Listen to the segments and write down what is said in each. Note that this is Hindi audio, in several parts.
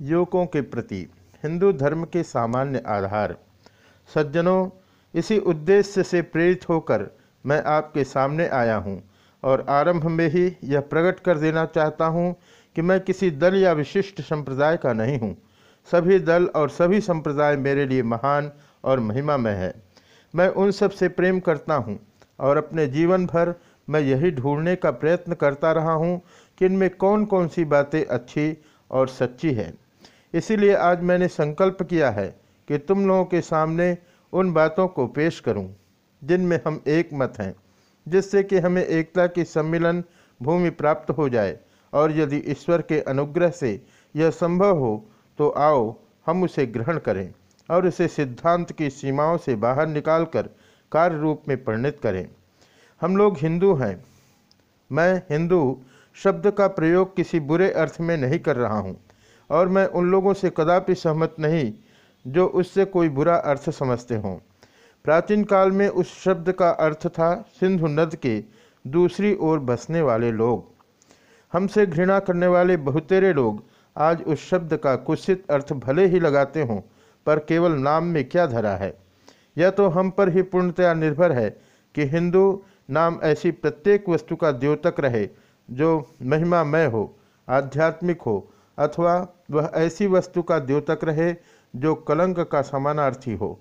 युवकों के प्रति हिंदू धर्म के सामान्य आधार। सज्जनों, इसी उद्देश्य से प्रेरित होकर मैं आपके सामने आया हूँ और आरंभ में ही यह प्रकट कर देना चाहता हूँ कि मैं किसी दल या विशिष्ट संप्रदाय का नहीं हूँ। सभी दल और सभी संप्रदाय मेरे लिए महान और महिमामय है। मैं उन सबसे प्रेम करता हूँ और अपने जीवन भर मैं यही ढूँढने का प्रयत्न करता रहा हूँ कि इनमें कौन कौन सी बातें अच्छी और सच्ची है। इसीलिए आज मैंने संकल्प किया है कि तुम लोगों के सामने उन बातों को पेश करूँ, जिनमें हम एक मत हैं जिससे कि हमें एकता की सम्मिलन भूमि प्राप्त हो जाए। और यदि ईश्वर के अनुग्रह से यह संभव हो तो आओ हम उसे ग्रहण करें और उसे सिद्धांत की सीमाओं से बाहर निकालकर कार्य रूप में परिणित करें। हम लोग हिंदू हैं। मैं हिंदू शब्द का प्रयोग किसी बुरे अर्थ में नहीं कर रहा हूँ। और मैं उन लोगों से कदापि सहमत नहीं, जो उससे कोई बुरा अर्थ समझते हों। प्राचीन काल में उस शब्द का अर्थ था सिंधु नद के दूसरी ओर बसने वाले लोग। हमसे घृणा करने वाले बहुतेरे लोग आज उस शब्द का कुत्सित अर्थ भले ही लगाते हों, पर केवल नाम में क्या धरा है? यह तो हम पर ही पूर्णतया निर्भर है कि हिंदू नाम ऐसी प्रत्येक वस्तु का द्योतक रहे, जो महिमामय हो, आध्यात्मिक हो अथवा वह ऐसी वस्तु का द्योतक रहे जो कलंक का समानार्थी हो।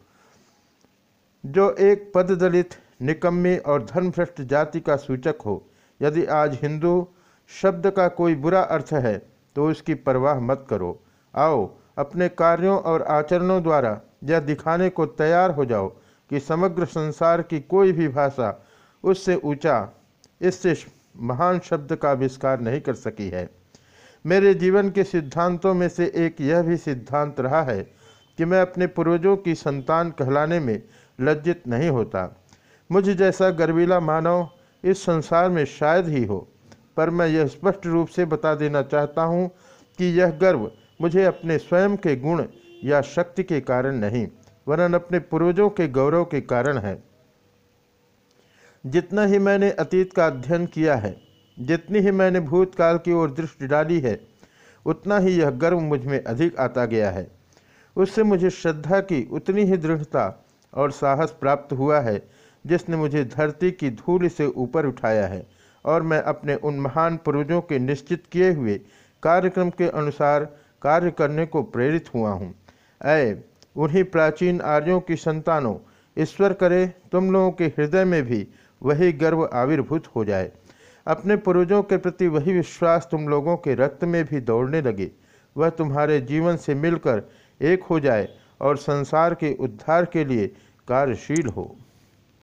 जो एक पद दलित निकम्मी और धर्मभ्रष्ट जाति का सूचक हो। यदि आज हिंदू शब्द का कोई बुरा अर्थ है तो उसकी परवाह मत करो। आओ, अपने कार्यों और आचरणों द्वारा यह दिखाने को तैयार हो जाओ कि समग्र संसार की कोई भी भाषा उससे ऊँचा, इससे महान शब्द का आविष्कार नहीं कर सकी है। मेरे जीवन के सिद्धांतों में से एक यह भी सिद्धांत रहा है कि मैं अपने पूर्वजों की संतान कहलाने में लज्जित नहीं होता। मुझ जैसा गर्वीला मानव इस संसार में शायद ही हो, पर मैं यह स्पष्ट रूप से बता देना चाहता हूँ कि यह गर्व मुझे अपने स्वयं के गुण या शक्ति के कारण नहीं, वरन अपने पूर्वजों के गौरव के कारण है। जितना ही मैंने अतीत का अध्ययन किया है जितनी ही मैंने भूतकाल की ओर दृष्टि डाली है, उतना ही यह गर्व मुझमें अधिक आता गया है। उससे मुझे श्रद्धा की उतनी ही दृढ़ता और साहस प्राप्त हुआ है, जिसने मुझे धरती की धूल से ऊपर उठाया है और मैं अपने उन महान पूर्वजों के निश्चित किए हुए कार्यक्रम के अनुसार कार्य करने को प्रेरित हुआ हूँ। अय उन्हीं प्राचीन आर्यों की संतानों, ईश्वर करे, तुम लोगों के हृदय में भी वही गर्व आविर्भूत हो जाए। अपने पूर्वजों के प्रति वही विश्वास तुम लोगों के रक्त में भी दौड़ने लगे। वह तुम्हारे जीवन से मिलकर एक हो जाए और संसार के उद्धार के लिए कार्यशील हो।